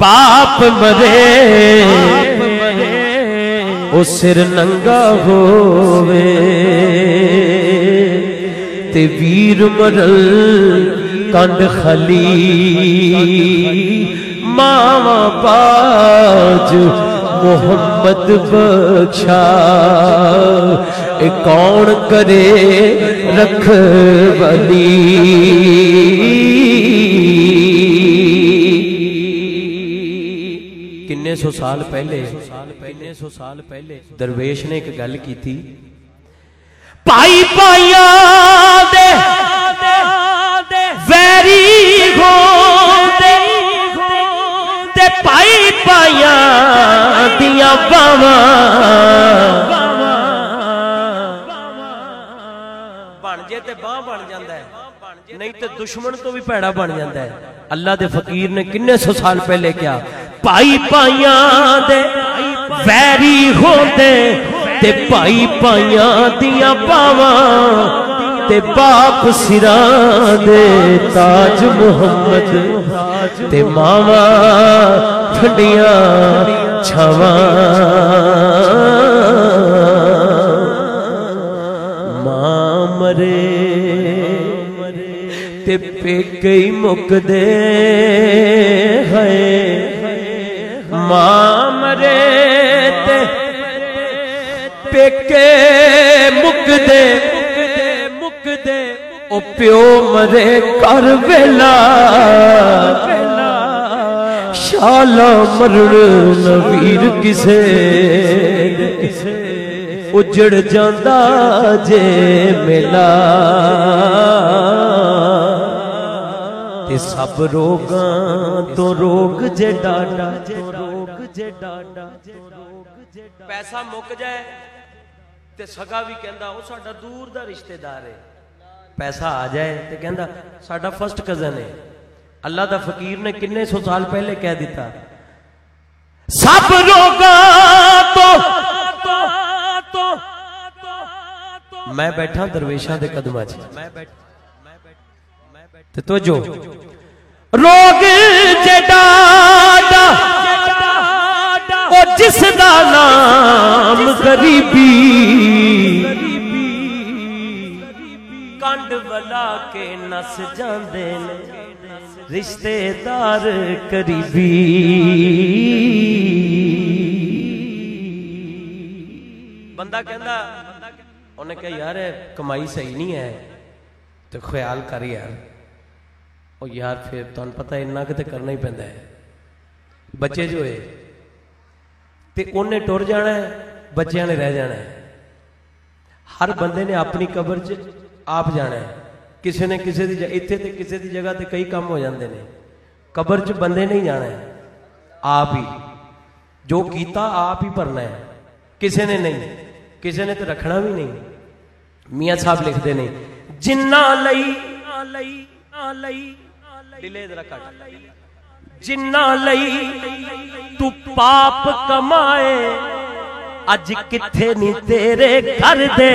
ਬਾਪ ਮਰੇ ਉਹ ਸਿਰ ਨੰਗਾ ਹੋਵੇ ਤੇ ਵੀਰ ਮਰਲ ਕੰਡ ਖਲੀ ਮਾਵਾ ਬਾਜ ਮੁਹੰਮਦ ਬਖਸ਼ਾ ਇਹ ਕੌਣ ਕਰੇ ਰਖਵਾਲੀ ਕਿੰਨੇ ਸੌ ਸਾਲ ਪਹਿਲੇ ਕਿੰਨੇ ਸੌ ਸਾਲ ਪਹਿਲੇ ਦਰਵੇਸ਼ ਨੇ ਇੱਕ ਗੱਲ ਕੀਤੀ। ਭਾਈ ਭਾਈਆਂ ਦੇ ਵੈਰੀ ਹੋਂਦੇ ਤੇ ਭਾਈ ਭਾਈਆਂ ਦੀਆਂ ਬਾਵਾਂ ਬਣ ਜੇ ਤੇ ਬਾਹ ਬਣ ਜਾਂਦਾ ਹੈ। ਨਹੀਂ ਤੇ ਦੁਸ਼ਮਣ ਤੋਂ ਵੀ ਭੈੜਾ ਬਣ ਜਾਂਦਾ ਹੈ। ਅੱਲਾ ਦੇ ਫਕੀਰ ਨੇ ਕਿੰਨੇ ਸੌ ਸਾਲ ਪਹਿਲੇ ਕਿਹਾ ਭਾਈ ਭਾਈਆਂ ਦੇ ਵੈਰੀ ਹੁੰਦੇ ਤੇ ਭਾਈ ਭਾਈਆਂ ਦੀਆਂ ਬਾਵਾਂ ਤੇ ਬਾਪ ਸਿਰਾਂ ਦੇ ਤਾਜ ਮੁਹੰਮਦ ਤੇ ਮਾਵਾ ਠੰਡੀਆਂ ਛਾਵਾਂ। ਮਾਂ ਮਰੇ ਤੇ ਪੇਕੇ ਹੀ ਮੁੱਕਦੇ ਪੇਕੇ ਮੁੱਕਦੇ ਮੁੱਕਦੇ ਉਹ ਪਿਓ ਮਰੇ ਕਰ ਵੇਲਾ ਸ਼ਾਲਾ ਮਰਣ ਨਵੀਰ ਕਿਸੇ ਉਜੜ ਜਾਂਦਾ ਜੇ ਮੇਲਾ ਤੇ ਸਭ ਰੋਗਾਂ ਤੋਂ ਰੋਗ ਜੇ ਡਾਡਾ ਰੋਗ ਜੇ ਡਾਡਾ ਪੈਸਾ ਮੁੱਕ ਜਾਏ ਤੇ ਸਗਾ ਵੀ ਕਹਿੰਦਾ ਉਹ ਸਾਡਾ ਦੂਰ ਦਾ ਰਿਸ਼ਤੇਦਾਰ ਹੈ ਪੈਸਾ ਆ ਜਾਏ ਤੇ ਕਹਿੰਦਾ ਸਾਡਾ ਫਸਟ ਕਜ਼ਨ ਹੈ ਅੱਲਾ ਦਾ ਫਕੀਰ ਨੇ ਕਿੰਨੇ ਸੌ ਸਾਲ ਪਹਿਲੇ ਕਹਿ ਦਿੱਤਾ ਸਭ ਰੋਗਾਂ ਤੋਂ ਮੈਂ ਬੈਠਾ ਦਰਵੇਸ਼ਾਂ ਦੇ ਕਦਮਾਂ 'ਚ ਮੈਂ ਬੈਠ ਤੇ ਤੋਜੋ ਰੋਗ ਜਡਾਡਾ ਉਹ ਜਿਸ ਦਾ ਨਾਮ ਗਰੀਬੀ ਕੰਡ ਵਲਾ ਕੇ ਨਸ ਜਾਂਦੇ ਨੇ ਰਿਸ਼ਤੇਦਾਰ ਕਰੀਬੀ ਬੰਦਾ ਕਹਿੰਦਾ ਉਹਨੇ ਕਿਹਾ ਯਾਰ ਇਹ ਕਮਾਈ ਸਹੀ ਨਹੀਂ ਹੈ ਤੇ ਖਿਆਲ ਕਰ ਯਾਰ ਉਹ ਯਾਰ ਫਿਰ ਤੁਹਾਨੂੰ ਪਤਾ ਇੰਨਾ ਕਿ ਤੇ ਕਰਨਾ ਹੀ ਪੈਂਦਾ ਹੈ ਬੱਚੇ ਜੋ ਹੋਏ ਤੇ ਉਹਨੇ ਟੁਰ ਜਾਣਾ ਹੈ, ਬੱਚਿਆਂ ਨੇ ਰਹਿ ਜਾਣਾ ਹੈ। ਹਰ ਬੰਦੇ ਨੇ ਆਪਣੀ ਕਬਰ 'ਚ ਆਪ ਜਾਣਾ ਹੈ। ਕਿਸੇ ਨੇ ਕਿਸੇ ਦੀ ਇੱਥੇ ਤੇ ਕਿਸੇ ਦੀ ਜਗ੍ਹਾ ਤੇ ਕਈ ਕੰਮ ਹੋ ਜਾਂਦੇ ਨੇ। ਕਬਰ 'ਚ ਬੰਦੇ ਨਹੀਂ ਜਾਣਾ ਹੈ, ਆਪ ਹੀ। ਜੋ ਕੀਤਾ, ਆਪ ਹੀ ਭਰਨਾ ਹੈ। ਕਿਸੇ ਨੇ ਨਹੀਂ, ਕਿਸੇ ਨੇ ਤੇ ਰੱਖਣਾ ਵੀ ਨਹੀਂ। ਮੀਆਂ ਸਾਹਿਬ ਲਿਖਦੇ ਨੇ, ਜਿੰਨਾ ਲਈ ਲਈ ਲਈ ਦਿਲੇ ਜ਼ਰਾ ਕੱਟ ਜਿੰਨਾ ਲਈ ਤੂੰ ਪਾਪ ਕਮਾਏ, ਅੱਜ ਕਿੱਥੇ ਨਹੀਂ ਤੇਰੇ ਘਰ ਦੇ?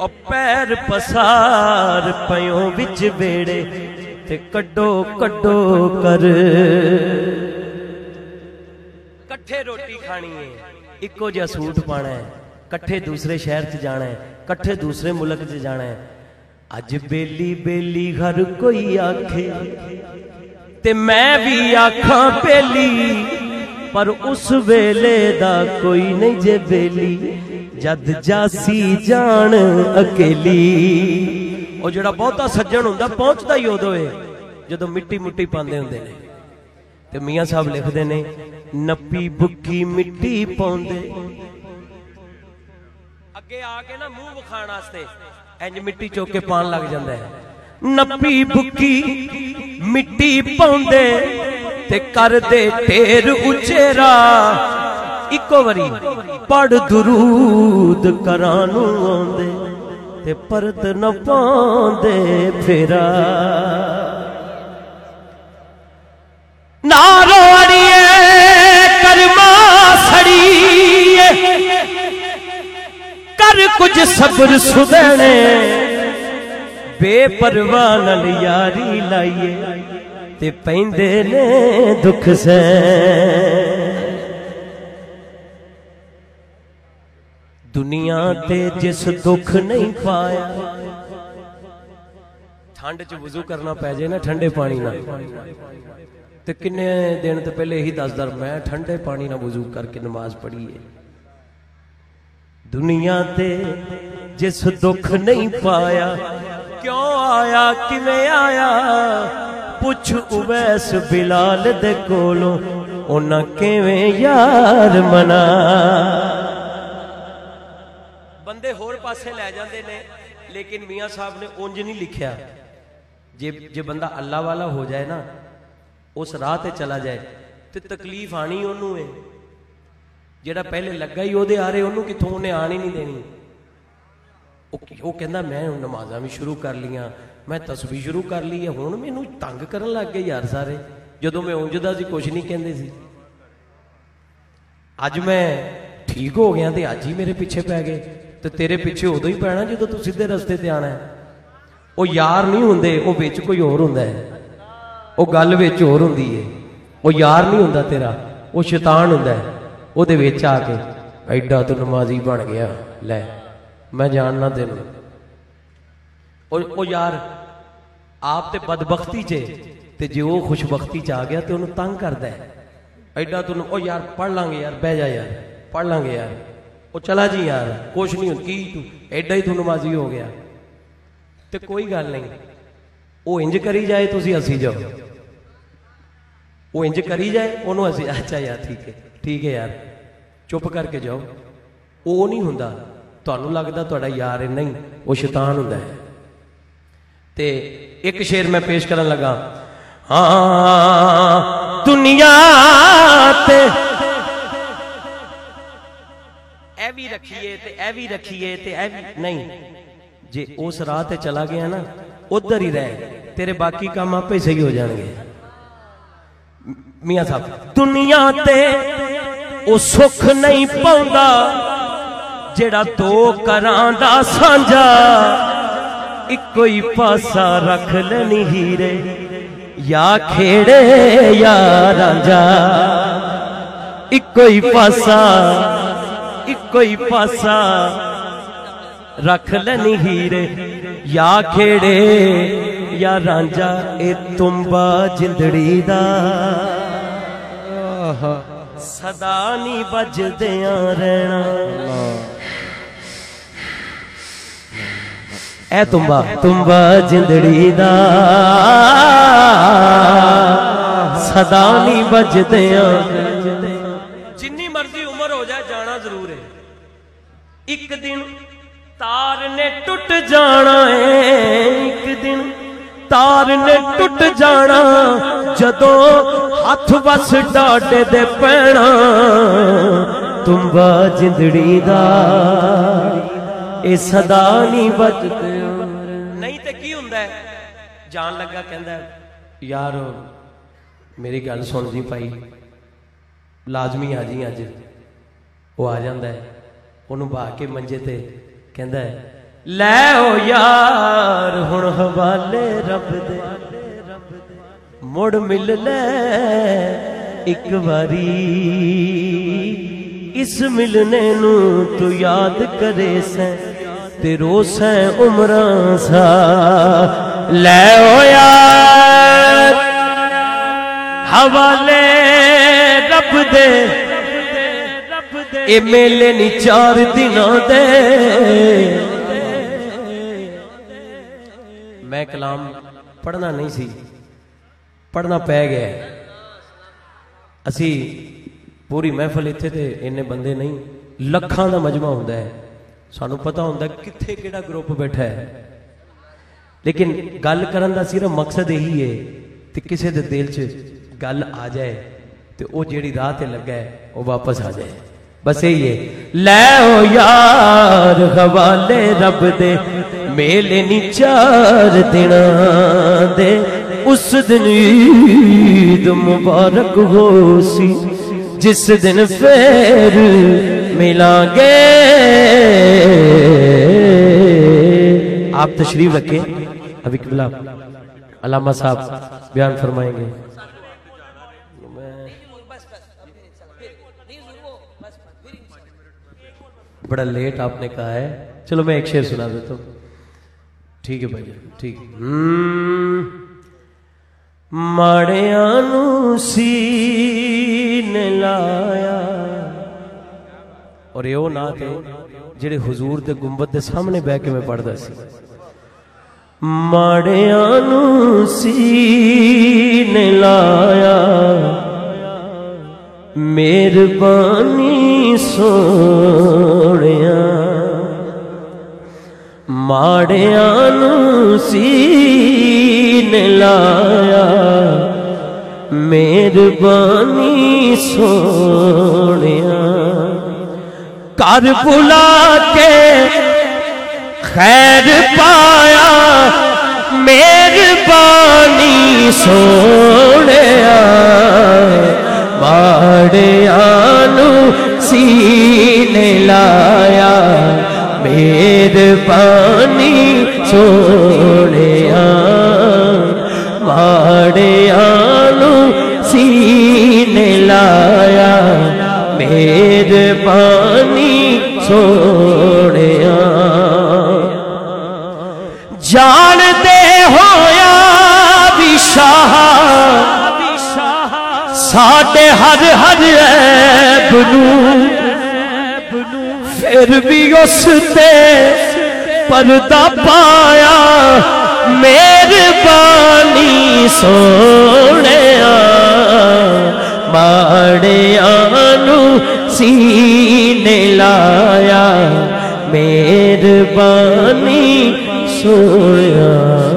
ਉਹ ਪੈਰ ਪਸਾਰ ਪਿਓ ਵਿੱਚ ਵੇੜੇ ਤੇ ਕੱਢੋ ਕੱਢੋ ਕਰ ਇਕੱਠੇ ਰੋਟੀ ਖਾਣੀ ਹੈ ਇੱਕੋ ਜਿਹਾ ਸੂਟ ਪਾਣਾ ਹੈ ਇਕੱਠੇ ਦੂਸਰੇ ਸ਼ਹਿਰ 'ਚ ਜਾਣਾ ਹੈ ਇਕੱਠੇ ਦੂਸਰੇ ਮੁਲਕ 'ਚ ਜਾਣਾ ਹੈ ਅੱਜ ਬੇਲੀ ਬੇਲੀ ਹਰ ਕੋਈ ਆਖੇ ਤੇ ਮੈਂ ਵੀ ਆਖਾਂ ਬੇਲੀ, ਪਰ ਉਸ ਵੇਲੇ ਦਾ ਕੋਈ ਨਹੀਂ ਜੇ ਬੇਲੀ, ਜਦ ਜਾਸੀ ਜਾਣ ਅਕੇਲੀ। ਉਹ ਜਿਹੜਾ ਬਹੁਤਾ ਸੱਜਣ ਹੁੰਦਾ ਪਹੁੰਚਦਾ ਹੀ ਉਦੋਂ ਏ, ਜਦੋਂ ਮਿੱਟੀ ਮੁੱਟੀ ਪਾਉਂਦੇ ਹੁੰਦੇ ਨੇ। ਤੇ ਮੀਆਂ ਸਾਹਿਬ ਲਿਖਦੇ ਨੇ, ਨੱਪੀ ਬੁੱਕੀ ਮਿੱਟੀ ਪਾਉਂਦੇ। ਅੱਗੇ ਆ ਕੇ ਨਾ ਮੂੰਹ ਵਿਖਾਣ ਵਾਸਤੇ। ਇੰਜ ਮਿੱਟੀ ਚੋਕ ਕੇ ਪਾਣ ਲੱਗ ਜਾਂਦਾ ਹੈ। ਨੱਪੀ ਬੁੱਕੀ ਮਿੱਟੀ ਪਾਉਂਦੇ ਤੇ ਕਰਦੇ ਢੇਰ ਉਚੇਰਾ। ਇੱਕੋ ਵਾਰੀ ਪੜ ਦਰੂਦ ਕਰਾਂ ਨੂੰ ਆਉਂਦੇ ਤੇ ਪਰਤ ਨਾ ਪਾਉਂਦੇ ਫੇਰਾ। ਨਾ ਕਰ ਕੁਝ ਸਬਰ ਸੁਦਣੇ ਬੇਪਰਵਾਹ ਨਾਲ ਯਾਰੀ ਲਾਈਏ ਤੇ ਪੈਂਦੇ ਨੇ ਦੁੱਖ ਸੈ ਦੁਨੀਆ ਤੇ ਜਿਸ ਦੁੱਖ ਨਹੀਂ ਪਾਇਆ, ਠੰਡ 'ਚ ਵਜ਼ੂ ਕਰਨਾ ਪੈ ਜੇ ਨਾ ਠੰਡੇ ਪਾਣੀ ਨਾਲ। ਤੇ ਕਿੰਨੇ ਦਿਨ ਤੋਂ ਪਹਿਲੇ ਇਹੀ ਦੱਸਦਾ, ਮੈਂ ਠੰਡੇ ਪਾਣੀ ਨਾਲ ਵਜ਼ੂ ਕਰਕੇ ਨਮਾਜ਼ ਪੜ੍ਹੀਏ। ਦੁਨੀਆ ਤੇ ਜਿਸ ਦੁੱਖ ਨਹੀਂ ਪਾਇਆ, ਕਿਉਂ ਆਇਆ, ਕਿਵੇਂ ਆਇਆ? ਪੁੱਛ ਉਵੈਸ ਬਿਲਾਲ ਦੇ ਕੋਲੋਂ, ਉਹਨਾਂ ਕਿਵੇਂ ਯਾਰ ਮਨਾ? ਬੰਦੇ ਹੋਰ ਪਾਸੇ ਲੈ ਜਾਂਦੇ ਨੇ, ਲੇਕਿਨ ਮੀਆਂ ਸਾਹਿਬ ਨੇ ਉਂਝ ਨਹੀਂ ਲਿਖਿਆ। ਜੇ ਜੇ ਬੰਦਾ ਅੱਲਾ ਵਾਲਾ ਹੋ ਜਾਏ ਨਾ, ਉਸ ਰਾਹ ਤੇ ਚਲਾ ਜਾਏ, ਤੇ ਤਕਲੀਫ ਆਣੀ ਉਹਨੂੰ ਏ। ਜਿਹੜਾ ਪਹਿਲੇ ਲੱਗਾ ਹੀ ਉਹਦੇ ਆਰੇ, ਉਹਨੂੰ ਕਿੱਥੋਂ ਉਹਨੇ ਆਣ ਹੀ ਨਹੀਂ ਦੇਣੀ। ਉਹ ਕਹਿੰਦਾ, ਮੈਂ ਹੁਣ ਨਮਾਜ਼ਾਂ ਵੀ ਸ਼ੁਰੂ ਕਰ ਲੀਆਂ ਮੈਂ ਤਸਬੀਹ ਸ਼ੁਰੂ ਕਰ ਲਈ ਹੈ, ਹੁਣ ਮੈਨੂੰ ਤੰਗ ਕਰਨ ਲੱਗ ਗਏ ਯਾਰ ਸਾਰੇ। ਜਦੋਂ ਮੈਂ ਉਂਝਦਾ ਸੀ ਕੁਝ ਨਹੀਂ ਕਹਿੰਦੇ ਸੀ। ਅੱਜ ਮੈਂ ਠੀਕ ਹੋ ਗਿਆ ਤੇ ਅੱਜ ਹੀ ਮੇਰੇ ਪਿੱਛੇ ਪੈ ਗਏ। ਤੇ ਤੇਰੇ ਪਿੱਛੇ ਉਦੋਂ ਹੀ ਪੈਣਾ ਜਦੋਂ ਤੂੰ ਸਿੱਧੇ ਰਸਤੇ ਤੇ ਆਣਾ ਹੈ। ਉਹ ਯਾਰ ਨਹੀਂ ਹੁੰਦੇ, ਉਹ ਵਿੱਚ ਕੋਈ ਹੋਰ ਹੁੰਦਾ ਹੈ। ਉਹ ਗੱਲ ਵਿੱਚ ਹੋਰ ਹੁੰਦੀ ਹੈ। ਉਹ ਯਾਰ ਨਹੀਂ ਹੁੰਦਾ ਤੇਰਾ, ਉਹ ਸ਼ੈਤਾਨ ਹੁੰਦਾ ਹੈ। ਉਹਦੇ ਵਿੱਚ ਆ ਕੇ ਐਡਾ ਤੂੰ ਨਮਾਜ਼ੀ ਬਣ ਗਿਆ। ਲੈ, ਮੈਂ ਜਾਣਨਾ ਤੈਨੂੰ। ਉਹ ਉਹ ਯਾਰ, ਆਪ ਤੇ ਬਦਬਖਤੀ 'ਚ ਤੇ ਜੇ ਉਹ ਖੁਸ਼ਬਖਤੀ 'ਚ ਆ ਗਿਆ ਤੇ ਉਹਨੂੰ ਤੰਗ ਕਰਦਾ ਹੈ। ਐਡਾ ਤੂੰ ਉਹ ਯਾਰ ਪੜ ਲਾਂਗੇ ਯਾਰ, ਬਹਿ ਜਾ ਯਾਰ ਪੜ ਲਾਂਗੇ ਯਾਰ। ਉਹ ਚਲਾ ਜੀ ਯਾਰ, ਕੁਛ ਨਹੀਂ ਹੁੰਦਾ, ਕੀ ਤੂੰ, ਐਡਾ ਹੀ ਤੂੰ ਨਮਾਜ਼ੀ ਹੋ ਗਿਆ। ਤੇ ਕੋਈ ਗੱਲ ਨਹੀਂ, ਉਹ ਇੰਜ ਕਰੀ ਜਾਏ ਤੁਸੀਂ, ਅਸੀਂ ਜਾਓ। ਉਹ ਇੰਜ ਕਰੀ ਜਾਏ, ਉਹਨੂੰ ਅਸੀਂ ਅੱਛਾ ਯਾਰ ਠੀਕ ਹੈ। ਠੀਕ ਹੈ ਯਾਰ। ਚੁੱਪ ਕਰਕੇ ਜਾਓ। ਉਹ ਨਹੀਂ ਹੁੰਦਾ। ਤੁਹਾਨੂੰ ਲੱਗਦਾ ਤੁਹਾਡਾ ਯਾਰ ਹੈ ਨਹੀਂ ਉਹ ਸ਼ੈਤਾਨ ਹੁੰਦਾ ਹੈ। ਤੇ ਇੱਕ ਸ਼ੇਰ ਮੈਂ ਪੇਸ਼ ਕਰਨ ਲੱਗਾ। ਹਾਂ, ਦੁਨੀਆ ਤੇ ਇਹ ਵੀ ਰੱਖੀਏ ਤੇ ਇਹ ਵੀ ਰੱਖੀਏ ਤੇ ਇਹ ਵੀ, ਨਹੀਂ। ਜੇ ਉਸ ਰਾਹ ਤੇ ਚਲਾ ਗਿਆ ਨਾ, ਉਧਰ ਹੀ ਰਹਿ। ਤੇਰੇ ਬਾਕੀ ਕੰਮ ਆਪੇ ਸਹੀ ਹੋ ਜਾਣਗੇ। ਮੀਆਂ ਸਾਹਿਬ, ਦੁਨੀਆ ਤੇ ਉਹ ਸੁੱਖ ਨਹੀਂ ਪਾਉਂਦਾ ਜਿਹੜਾ ਦੋ ਕਰਾਂ ਦਾ ਸਾਂਝਾ। ਇੱਕੋ ਹੀ ਪਾਸਾ ਰੱਖ ਲੈਣੀ ਹੀਰੇ, ਯਾ ਖੇੜੇ ਯਾ ਰਾਂਝਾ। ਇੱਕੋ ਹੀ ਪਾਸਾ, ਇੱਕੋ ਹੀ ਪਾਸਾ ਰੱਖ ਲੈਣੀ ਹੀਰੇ, ਯਾ ਖੇੜੇ ਜਾਂ ਰਾਂਝਾ, ਇਹ ਤੁੰਬਾ ਜਿੰਦੜੀ ਦਾ। ਸਦਾ ਨਹੀਂ ਵੱਜਦਿਆਂ ਰਹਿਣਾ। ਐ ਤੁੰਬਾ ਤੁੰਬਾ ਜਿੰਦੜੀ ਦਾ। ਸਦਾ ਨਹੀਂ ਵੱਜਦਿਆਂ। ਜਿੰਨੀ ਮਰਜ਼ੀ ਉਮਰ ਹੋ ਜਾਏ, ਜਾਣਾ ਜ਼ਰੂਰ ਹੈ ਇੱਕ ਦਿਨ ਤਾਰ ਨੇ ਟੁੱਟ ਜਾਣਾ ਏ। ਇੱਕ ਦਿਨ ਤਾਰ ਨੇ ਟੁੱਟ ਜਾਣਾ। ਜਦੋਂ ਹੱਥ ਵਸ ਡਾਡੇ ਦੇ ਪੈਣਾ, ਤੁੰਬਾ ਜਿੰਦੜੀ ਦਾ। ਇਹ ਸਦਾ ਨਹੀਂ ਵੱਜਦੇ ਨਹੀਂ ਤੇ ਕੀ ਹੁੰਦਾ ਹੈ? ਜਾਣ ਲੱਗਾ ਕਹਿੰਦਾ, ਯਾਰ, ਮੇਰੀ ਗੱਲ ਸੁਣ ਜੀ ਭਾਈ, ਲਾਜ਼ਮੀ ਆ ਜੀ ਅੱਜ। ਉਹ ਆ ਜਾਂਦਾ ਹੈ। ਉਹਨੂੰ ਬਾ ਕੇ ਮੰਜੇ ਤੇ ਕਹਿੰਦਾ ਲੈ ਓ ਯਾਰ, ਹੁਣ ਹਵਾਲੇ ਰੱਬ ਦੇ। ਮੁੜ ਮਿਲ ਲੈ ਇੱਕ ਵਾਰੀ ਇਸ ਮਿਲਨੇ ਨੂੰ ਤੂੰ ਯਾਦ ਕਰੇ ਸੈਂ ਤੇ ਰੋਸੈਂ ਉਮਰਾਂ ਸਾ ਲੈ ਓ ਯਾਰ ਹਵਾਲੇ ਰੱਬ ਦੇ ਇਹ ਮੇਲੇ ਨਹੀਂ ਚਾਰ ਦਿਨਾਂ ਦੇ ਮੈਂ ਕਲਾਮ ਪੜਨਾ ਨਹੀਂ ਸੀ ਪੜਨਾ ਪੈ ਗਿਆ। ਅਸੀਂ ਪੂਰੀ ਮਹਿਫਲ ਇੱਥੇ ਤੇ ਇੰਨੇ ਬੰਦੇ ਨਹੀਂ, ਲੱਖਾਂ ਦਾ ਮਜਮਾ ਹੁੰਦਾ ਹੈ। ਸਾਨੂੰ ਪਤਾ ਹੁੰਦਾ ਕਿੱਥੇ ਕਿਹੜਾ ਗਰੁੱਪ ਬੈਠਾ ਹੈ। ਲੇਕਿਨ ਗੱਲ ਕਰਨ ਦਾ ਸਿਰਫ ਮਕਸਦ ਇਹੀ ਹੈ ਤੇ ਕਿਸੇ ਦੇ ਦਿਲ 'ਚ ਗੱਲ ਆ ਜਾਏ ਤੇ ਉਹ ਜਿਹੜੀ ਰਾਹ ਤੇ ਲੱਗਾ ਹੈ, ਉਹ ਵਾਪਸ ਆ ਜਾਏ। ਬਸ ਇਹੀ ਹੈ। ਲੈ ਓ ਯਾਰ ਹਵਾਲੇ ਰੱਬ ਦੇ, ਮੇਲੇ ਨੀ ਚਾਰ ਦਿਨਾਂ ਦੇ। اس دن عید مبارک ہو سی، جس دن پھر ملا گے آپ تشریف رکھیں۔ ابھی قبلہ۔ علامہ صاحب بیان فرمائیں گے۔ بڑا لیٹ آپ نے کہا ہے۔ چلو میں ایک شیر سنا دیتا ہوں۔ ٹھیک ہے بھائی ٹھیک۔ ਮਾੜਿਆਂ ਨੂੰ ਸੀਨੇ ਲਾਇਆ। ਔਰ ਇਹ ਉਹ ਨਾ ਤੇ ਜਿਹੜੇ ਹਜ਼ੂਰ ਦੇ ਗੁੰਬਦ ਦੇ ਸਾਹਮਣੇ ਬਹਿ ਕੇ ਮੈਂ ਪੜਦਾ ਸੀ। ਮਾੜਿਆਂ ਨੂੰ ਸੀਨੇ ਲਾਇਆ। ਮਿਹਰਬਾਨੀ ਸੋ ਮਾੜਿਆਂ ਨੂੰ ਸੀਨੇ ਲਾਇਆ। ਮਿਹਰਬਾਨੀ ਸੋਹਣਿਆ। ਘਰ ਬੁਲਾ ਕੇ ਖੈਰ ਪਾਇਆ। ਮਿਹਰਬਾਨੀ ਸੋਹਣਿਆ। ਮਾੜਿਆਂ ਨੂੰ ਸੀਨ ਲਾਇਆ। ਮਿਹਰਬਾਨੀ ਸੋਹਣਿਆ ਮਾੜਿਆਂ ਨੂੰ ਸੀਨੇ ਲਾਇਆ ਮਿਹਰਬਾਨੀ ਸੋਹਣਿਆ ਜਾਣਦੇ ਹੋਇਆ ਵੀ ਸ਼ਾਹ, ਸਾਡੇ ਹਰ ਹਰ ਐਬ ਨੂੰ ਫਿਰ ਵੀ ਉਸ ਤੇ ਪਰਦਾ ਪਾਇਆ। ਮਿਹਰਬਾਨੀ ਸੋਹਣਿਆ ਮਾੜਿਆਂ ਨੂੰ ਸੀਨੇ ਲਾਇਆ। ਮਿਹਰਬਾਨੀ ਸੋਹਣਿਆ।